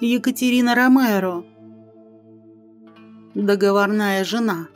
Екатерина Ромеро. Договорная жена.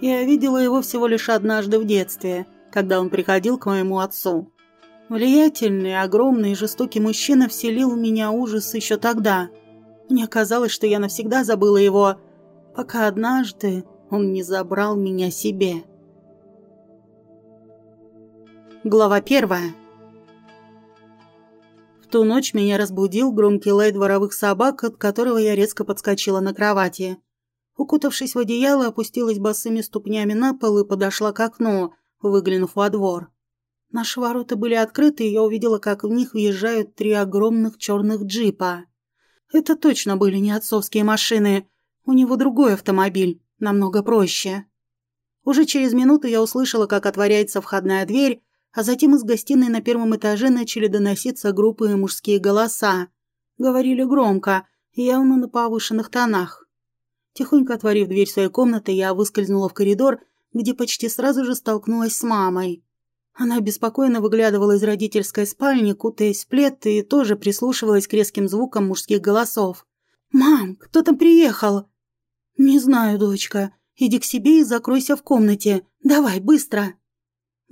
Я видела его всего лишь однажды в детстве, когда он приходил к моему отцу. Влиятельный, огромный и жестокий мужчина вселил в меня ужас еще тогда. Мне казалось, что я навсегда забыла его, пока однажды он не забрал меня себе. Глава первая. Ту ночь меня разбудил громкий лай дворовых собак, от которого я резко подскочила на кровати. Укутавшись в одеяло, опустилась босыми ступнями на пол и подошла к окну, выглянув во двор. Наши ворота были открыты, и я увидела, как в них въезжают три огромных черных джипа. Это точно были не отцовские машины. У него другой автомобиль, намного проще. Уже через минуту я услышала, как отворяется входная дверь, а затем из гостиной на первом этаже начали доноситься группы и мужские голоса. Говорили громко, явно на повышенных тонах. Тихонько отворив дверь своей комнаты, я выскользнула в коридор, где почти сразу же столкнулась с мамой. Она беспокойно выглядывала из родительской спальни, кутаясь в плед, и тоже прислушивалась к резким звукам мужских голосов. «Мам, кто там приехал?» «Не знаю, дочка. Иди к себе и закройся в комнате. Давай, быстро!»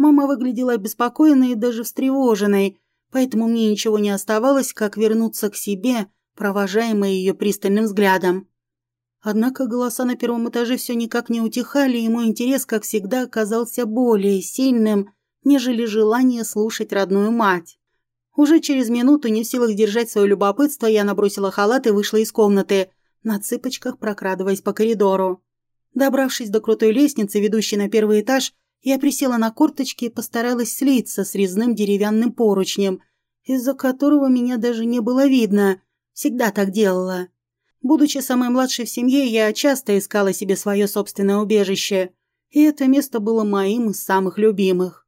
Мама выглядела обеспокоенной и даже встревоженной, поэтому мне ничего не оставалось, как вернуться к себе, провожаемой ее пристальным взглядом. Однако голоса на первом этаже все никак не утихали, и мой интерес, как всегда, оказался более сильным, нежели желание слушать родную мать. Уже через минуту, не в силах держать свое любопытство, я набросила халат и вышла из комнаты, на цыпочках прокрадываясь по коридору. Добравшись до крутой лестницы, ведущей на первый этаж, я присела на корточки и постаралась слиться с резным деревянным поручнем, из-за которого меня даже не было видно. Всегда так делала. Будучи самой младшей в семье, я часто искала себе свое собственное убежище, и это место было моим из самых любимых.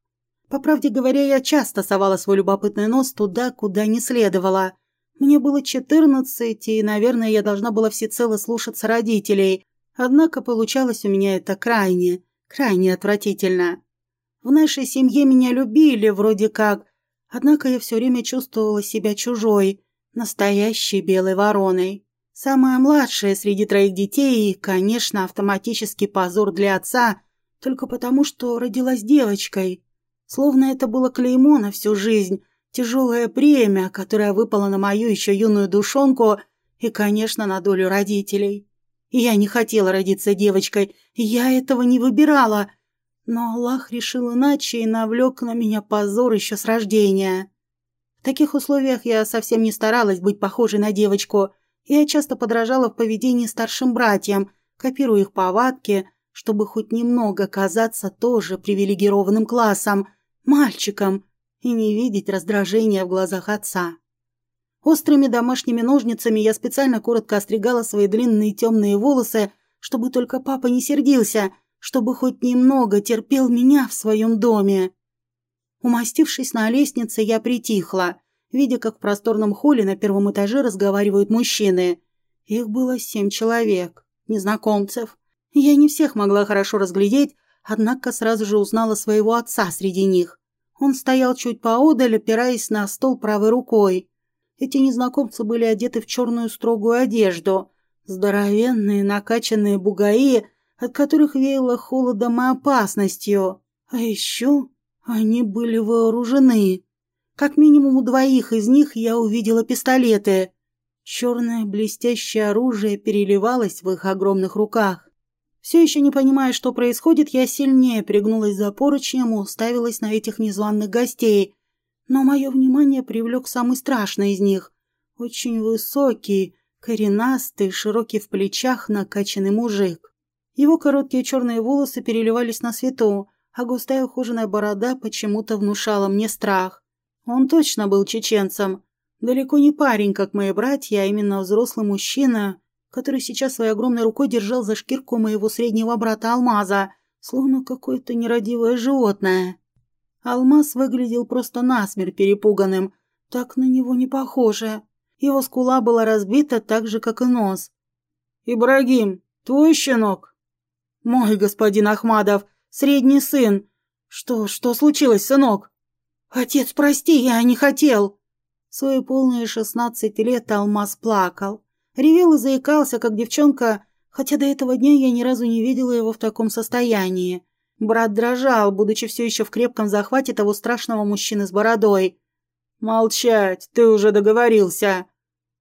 По правде говоря, я часто совала свой любопытный нос туда, куда не следовало. Мне было четырнадцать, и, наверное, я должна была всецело слушаться родителей, однако получалось у меня это крайне, Крайне отвратительно. В нашей семье меня любили вроде как, однако я все время чувствовала себя чужой, настоящей белой вороной. Самая младшая среди троих детей и, конечно, автоматический позор для отца, только потому, что родилась девочкой. Словно это было клеймо на всю жизнь, тяжелое бремя, которое выпало на мою еще юную душонку и, конечно, на долю родителей. Я не хотела родиться девочкой, я этого не выбирала. Но Аллах решил иначе и навлек на меня позор еще с рождения. В таких условиях я совсем не старалась быть похожей на девочку. Я часто подражала в поведении старшим братьям, копируя их повадки, чтобы хоть немного казаться тоже привилегированным классом, мальчиком, и не видеть раздражения в глазах отца. Острыми домашними ножницами я специально коротко остригала свои длинные темные волосы, чтобы только папа не сердился, чтобы хоть немного терпел меня в своем доме. Умастившись на лестнице, я притихла, видя, как в просторном холле на первом этаже разговаривают мужчины. Их было семь человек, незнакомцев. Я не всех могла хорошо разглядеть, однако сразу же узнала своего отца среди них. Он стоял чуть поодаль, опираясь на стол правой рукой. Эти незнакомцы были одеты в черную строгую одежду, здоровенные накачанные бугаи, от которых веяло холодом и опасностью. А еще они были вооружены. Как минимум у двоих из них я увидела пистолеты. Черное блестящее оружие переливалось в их огромных руках. Все еще не понимая, что происходит, я сильнее пригнулась за поручнем и уставилась на этих незваных гостей, но мое внимание привлек самый страшный из них. Очень высокий, коренастый, широкий в плечах, накачанный мужик. Его короткие черные волосы переливались на свету, а густая ухоженная борода почему-то внушала мне страх. Он точно был чеченцем. Далеко не парень, как мои братья, а именно взрослый мужчина, который сейчас своей огромной рукой держал за шкирку моего среднего брата Алмаза, словно какое-то нерадивое животное. Алмаз выглядел просто насмерть перепуганным. Так на него не похоже. Его скула была разбита так же, как и нос. «Ибрагим, твой щенок?» «Мой господин Ахмадов, средний сын. Что, что случилось, сынок?» «Отец, прости, я не хотел». Свои полные шестнадцать лет Алмаз плакал. Ревел и заикался, как девчонка, хотя до этого дня я ни разу не видела его в таком состоянии. Брат дрожал, будучи все еще в крепком захвате того страшного мужчины с бородой. «Молчать, ты уже договорился!»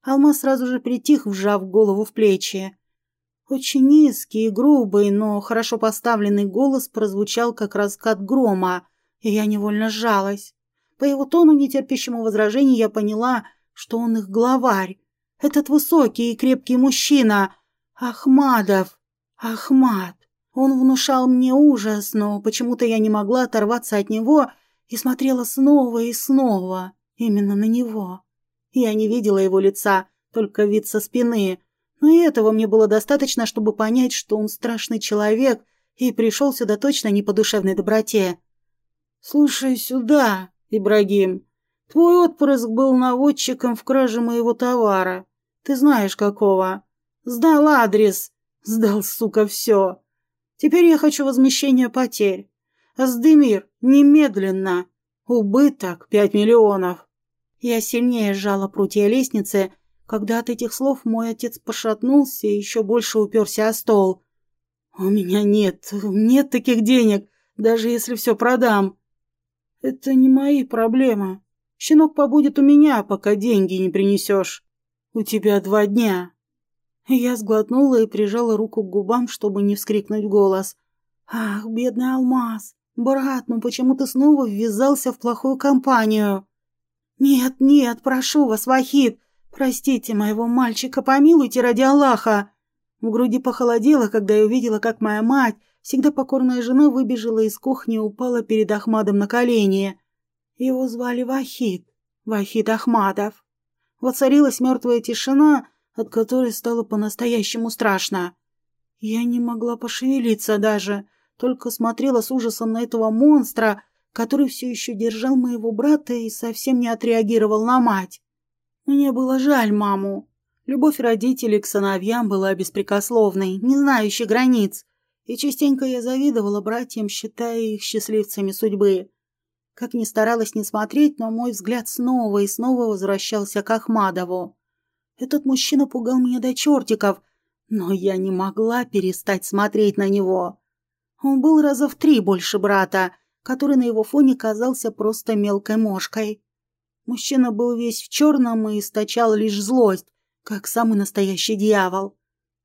Алмаз сразу же притих, вжав голову в плечи. Очень низкий и грубый, но хорошо поставленный голос прозвучал как раскат грома, и я невольно сжалась. По его тону, нетерпящему возражений, я поняла, что он их главарь. Этот высокий и крепкий мужчина. Ахмадов. Ахмад. Он внушал мне ужас, но почему-то я не могла оторваться от него и смотрела снова и снова именно на него. Я не видела его лица, только вид со спины, но и этого мне было достаточно, чтобы понять, что он страшный человек и пришел сюда точно не по душевной доброте. «Слушай сюда, Ибрагим, твой отпрыск был наводчиком в краже моего товара. Ты знаешь, какого. Сдал адрес. Сдал, сука, все. Теперь я хочу возмещения потерь. Аздемир, немедленно. Убыток пять миллионов. Я сильнее сжала прутья лестницы, когда от этих слов мой отец пошатнулся и еще больше уперся о стол. «У меня нет, нет таких денег, даже если все продам». «Это не мои проблемы. Щенок побудет у меня, пока деньги не принесешь. У тебя два дня». Я сглотнула и прижала руку к губам, чтобы не вскрикнуть голос. «Ах, бедный алмаз! Брат, ну почему ты снова ввязался в плохую компанию?» «Нет, нет, прошу вас, Вахид, простите моего мальчика, помилуйте ради Аллаха!» В груди похолодело, когда я увидела, как моя мать, всегда покорная жена, выбежала из кухни и упала перед Ахмадом на колени. Его звали Вахид, Вахид Ахмадов. Воцарилась мертвая тишина, от которой стало по-настоящему страшно. Я не могла пошевелиться даже, только смотрела с ужасом на этого монстра, который все еще держал моего брата и совсем не отреагировал на мать. Мне было жаль маму. Любовь родителей к сыновьям была беспрекословной, не знающей границ, и частенько я завидовала братьям, считая их счастливцами судьбы. Как ни старалась не смотреть, но мой взгляд снова и снова возвращался к Ахмадову. Этот мужчина пугал меня до чертиков, но я не могла перестать смотреть на него. Он был раза в три больше брата, который на его фоне казался просто мелкой мошкой. Мужчина был весь в черном и источал лишь злость, как самый настоящий дьявол.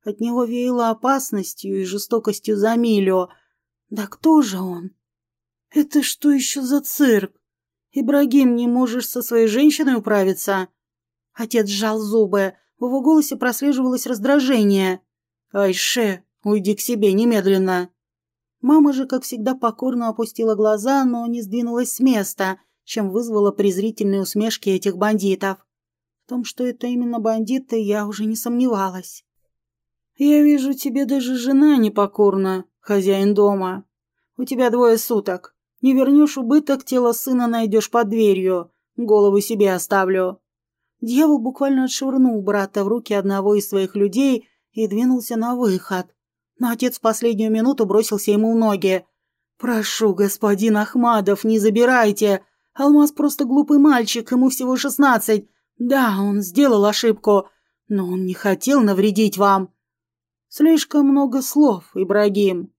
От него веяло опасностью и жестокостью за милю. Да кто же он? Это что еще за цирк? Ибрагим, не можешь со своей женщиной управиться? Отец сжал зубы. В его голосе прослеживалось раздражение. «Айше, уйди к себе немедленно!» Мама же, как всегда, покорно опустила глаза, но не сдвинулась с места, чем вызвала презрительные усмешки этих бандитов. В том, что это именно бандиты, я уже не сомневалась. «Я вижу, тебе даже жена непокорна, хозяин дома. У тебя двое суток. Не вернешь убыток, тело сына найдешь под дверью. Голову себе оставлю». Дьявол буквально отшвырнул брата в руки одного из своих людей и двинулся на выход но отец в последнюю минуту бросился ему в ноги. «Прошу, господин Ахмадов, не забирайте. Алмаз просто глупый мальчик, ему всего шестнадцать. Да, он сделал ошибку, но он не хотел навредить вам». «Слишком много слов, Ибрагим».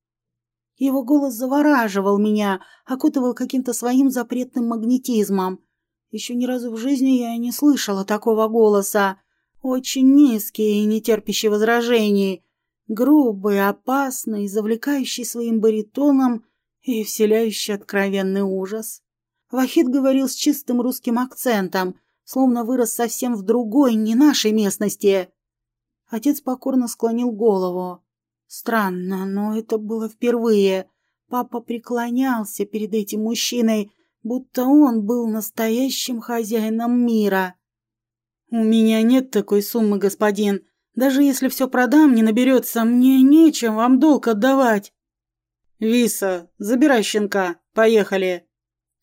Его голос завораживал меня, окутывал каким-то своим запретным магнетизмом. Еще ни разу в жизни я не слышала такого голоса. Очень низкий и нетерпящий возражений грубый, опасный, завлекающий своим баритоном и вселяющий откровенный ужас. Вахид говорил с чистым русским акцентом, словно вырос совсем в другой, не нашей местности. Отец покорно склонил голову. Странно, но это было впервые. Папа преклонялся перед этим мужчиной, будто он был настоящим хозяином мира. «У меня нет такой суммы, господин. Даже если все продам, не наберется, мне нечем вам долг отдавать. Виса, забирай щенка, поехали.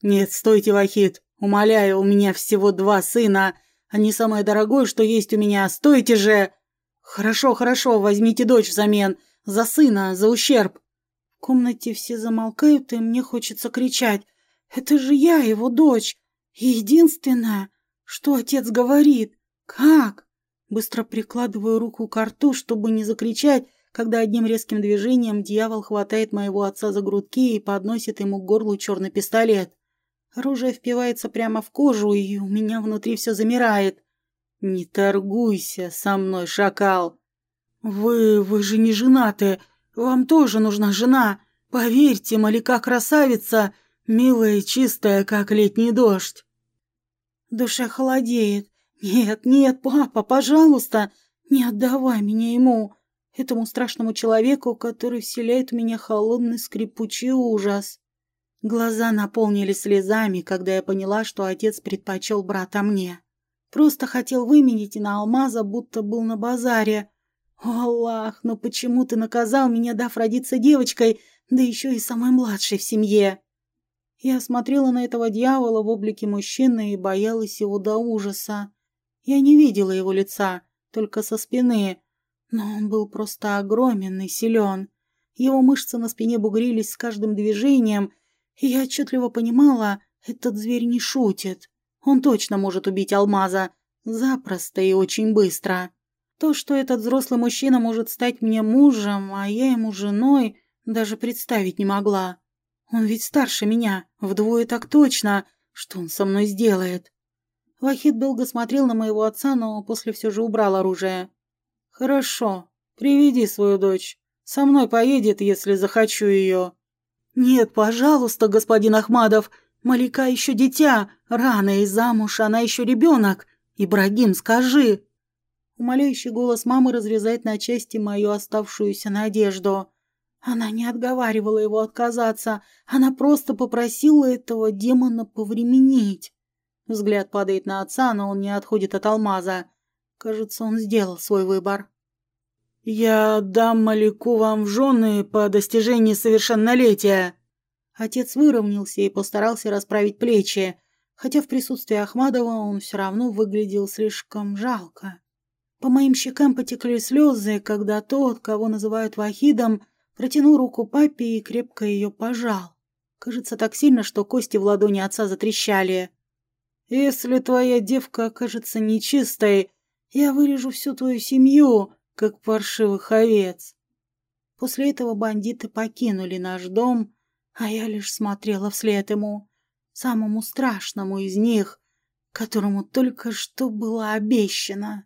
Нет, стойте, Вахид, умоляю, у меня всего два сына. Они самое дорогое, что есть у меня, стойте же. Хорошо, хорошо, возьмите дочь взамен. За сына, за ущерб. В комнате все замолкают, и мне хочется кричать. Это же я, его дочь. Единственная. Что отец говорит? Как? Быстро прикладываю руку к рту, чтобы не закричать, когда одним резким движением дьявол хватает моего отца за грудки и подносит ему к горлу черный пистолет. Оружие впивается прямо в кожу, и у меня внутри все замирает. «Не торгуйся со мной, шакал!» «Вы... вы же не женаты. Вам тоже нужна жена. Поверьте, Малика красавица, милая и чистая, как летний дождь». Душа холодеет. «Нет, нет, папа, пожалуйста, не отдавай меня ему, этому страшному человеку, который вселяет в меня холодный скрипучий ужас». Глаза наполнились слезами, когда я поняла, что отец предпочел брата мне. Просто хотел выменить на алмаза, будто был на базаре. О, Аллах, но почему ты наказал меня, дав родиться девочкой, да еще и самой младшей в семье? Я смотрела на этого дьявола в облике мужчины и боялась его до ужаса. Я не видела его лица, только со спины, но он был просто огромен и силен. Его мышцы на спине бугрились с каждым движением, и я отчетливо понимала, этот зверь не шутит. Он точно может убить алмаза. Запросто и очень быстро. То, что этот взрослый мужчина может стать мне мужем, а я ему женой, даже представить не могла. Он ведь старше меня, вдвое так точно. Что он со мной сделает? Вахид долго смотрел на моего отца, но после все же убрал оружие. «Хорошо, приведи свою дочь. Со мной поедет, если захочу ее». «Нет, пожалуйста, господин Ахмадов, Малика еще дитя, рано и замуж, она еще ребенок. Ибрагим, скажи!» Умоляющий голос мамы разрезает на части мою оставшуюся надежду. Она не отговаривала его отказаться, она просто попросила этого демона повременить. Взгляд падает на отца, но он не отходит от алмаза. Кажется, он сделал свой выбор. «Я дам Малику вам в жены по достижении совершеннолетия». Отец выровнялся и постарался расправить плечи, хотя в присутствии Ахмадова он все равно выглядел слишком жалко. По моим щекам потекли слезы, когда тот, кого называют Вахидом, протянул руку папе и крепко ее пожал. Кажется, так сильно, что кости в ладони отца затрещали. «Если твоя девка окажется нечистой, я вырежу всю твою семью, как паршивых овец». После этого бандиты покинули наш дом, а я лишь смотрела вслед ему, самому страшному из них, которому только что было обещано.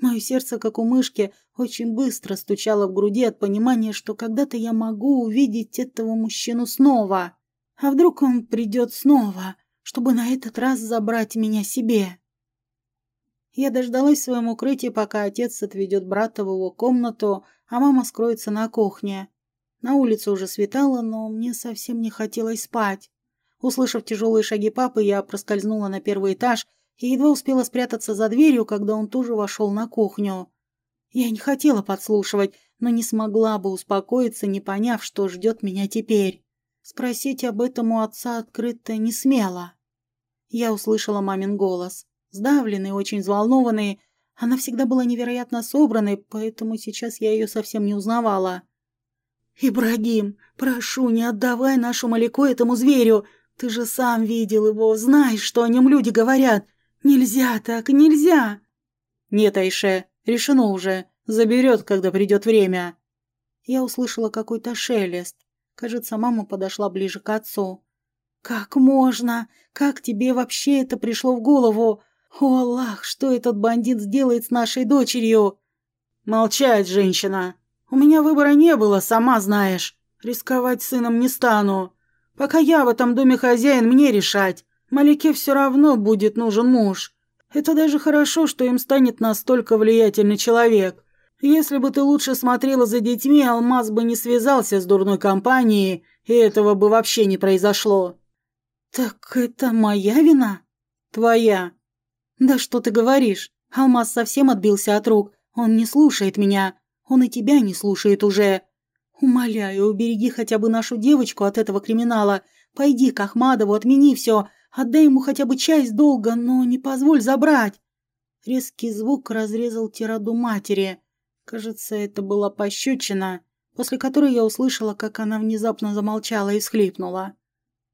Мое сердце, как у мышки, очень быстро стучало в груди от понимания, что когда-то я могу увидеть этого мужчину снова. А вдруг он придет снова, чтобы на этот раз забрать меня себе? Я дождалась в своем укрытии, пока отец отведет брата в его комнату, а мама скроется на кухне. На улице уже светало, но мне совсем не хотелось спать. Услышав тяжелые шаги папы, я проскользнула на первый этаж и едва успела спрятаться за дверью, когда он тоже вошел на кухню. Я не хотела подслушивать, но не смогла бы успокоиться, не поняв, что ждет меня теперь. Спросить об этом у отца открыто не смела. Я услышала мамин голос. Сдавленный, очень взволнованный. Она всегда была невероятно собранной, поэтому сейчас я ее совсем не узнавала. «Ибрагим, прошу, не отдавай нашу Малику этому зверю. Ты же сам видел его, знаешь, что о нем люди говорят. Нельзя так, нельзя!» «Нет, Айше, решено уже. Заберет, когда придет время». Я услышала какой-то шелест. Кажется, мама подошла ближе к отцу. «Как можно? Как тебе вообще это пришло в голову? О, Аллах, что этот бандит сделает с нашей дочерью?» «Молчать, женщина!» У меня выбора не было, сама знаешь. Рисковать сыном не стану. Пока я в этом доме хозяин, мне решать. Малике все равно будет нужен муж. Это даже хорошо, что им станет настолько влиятельный человек. Если бы ты лучше смотрела за детьми, Алмаз бы не связался с дурной компанией, и этого бы вообще не произошло. Так это моя вина? Твоя. Да что ты говоришь? Алмаз совсем отбился от рук. Он не слушает меня. Он и тебя не слушает уже. Умоляю, убереги хотя бы нашу девочку от этого криминала. Пойди к Ахмадову, отмени все. Отдай ему хотя бы часть долга, но не позволь забрать. Резкий звук разрезал тираду матери. Кажется, это была пощечина, после которой я услышала, как она внезапно замолчала и всхлипнула.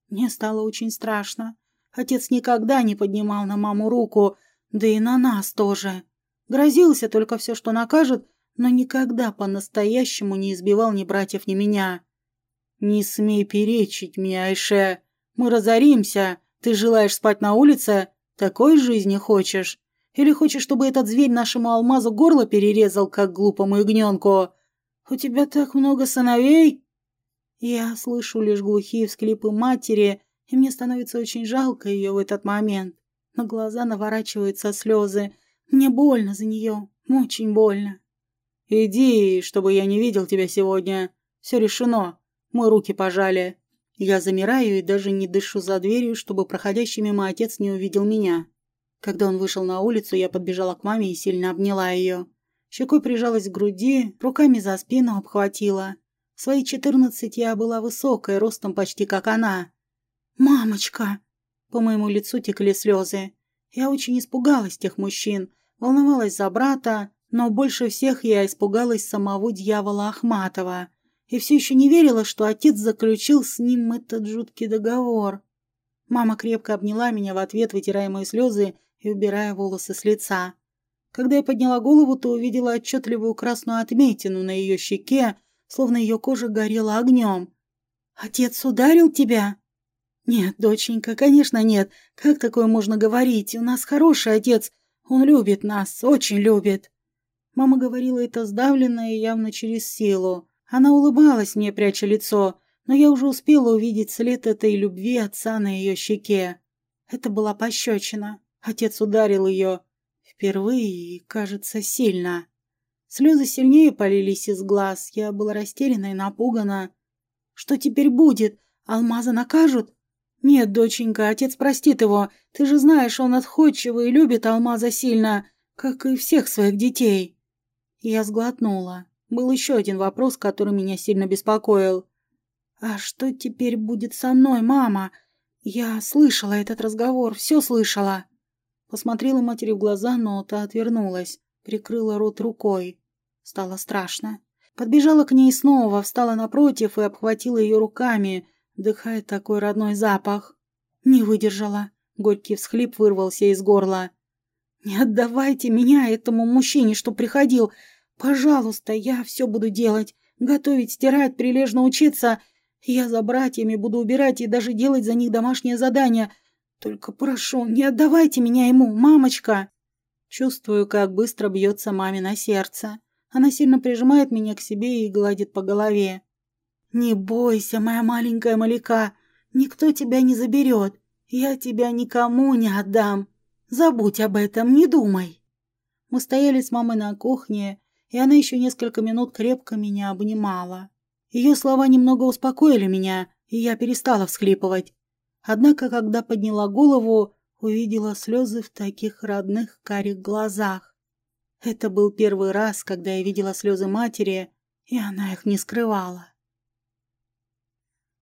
Мне стало очень страшно. Отец никогда не поднимал на маму руку, да и на нас тоже. Грозился только все, что накажет, но никогда по-настоящему не избивал ни братьев, ни меня. «Не смей перечить мне, Айше. Мы разоримся. Ты желаешь спать на улице? Такой жизни хочешь? Или хочешь, чтобы этот зверь нашему алмазу горло перерезал, как глупому ягненку? У тебя так много сыновей?» Я слышу лишь глухие всклипы матери, и мне становится очень жалко ее в этот момент. На глаза наворачиваются слезы. Мне больно за нее, очень больно. «Иди, чтобы я не видел тебя сегодня. Все решено. Мы руки пожали». Я замираю и даже не дышу за дверью, чтобы проходящий мимо отец не увидел меня. Когда он вышел на улицу, я подбежала к маме и сильно обняла ее. Щекой прижалась к груди, руками за спину обхватила. В свои четырнадцать я была высокая, ростом почти как она. «Мамочка!» По моему лицу текли слезы. Я очень испугалась тех мужчин, волновалась за брата, но больше всех я испугалась самого дьявола Ахматова и все еще не верила, что отец заключил с ним этот жуткий договор. Мама крепко обняла меня в ответ, вытирая мои слезы и убирая волосы с лица. Когда я подняла голову, то увидела отчетливую красную отметину на ее щеке, словно ее кожа горела огнем. «Отец ударил тебя?» «Нет, доченька, конечно нет. Как такое можно говорить? У нас хороший отец. Он любит нас, очень любит». Мама говорила это сдавленно и явно через силу. Она улыбалась мне, пряча лицо, но я уже успела увидеть след этой любви отца на ее щеке. Это была пощечина. Отец ударил ее. Впервые и, кажется, сильно. Слезы сильнее полились из глаз. Я была растеряна и напугана. «Что теперь будет? Алмаза накажут?» «Нет, доченька, отец простит его. Ты же знаешь, он отходчивый и любит Алмаза сильно, как и всех своих детей». Я сглотнула. Был еще один вопрос, который меня сильно беспокоил. «А что теперь будет со мной, мама? Я слышала этот разговор, все слышала». Посмотрела матери в глаза, но та отвернулась, прикрыла рот рукой. Стало страшно. Подбежала к ней снова, встала напротив и обхватила ее руками, вдыхая такой родной запах. Не выдержала. Горький всхлип вырвался из горла. «Не отдавайте меня этому мужчине, что приходил. Пожалуйста, я все буду делать. Готовить, стирать, прилежно учиться. Я за братьями буду убирать и даже делать за них домашнее задание. Только прошу, не отдавайте меня ему, мамочка. Чувствую, как быстро бьется мамино сердце. Она сильно прижимает меня к себе и гладит по голове. «Не бойся, моя маленькая Маляка, никто тебя не заберет. Я тебя никому не отдам. Забудь об этом, не думай». Мы стояли с мамой на кухне, и она еще несколько минут крепко меня обнимала. Ее слова немного успокоили меня, и я перестала всхлипывать. Однако, когда подняла голову, увидела слезы в таких родных карих глазах. Это был первый раз, когда я видела слезы матери, и она их не скрывала.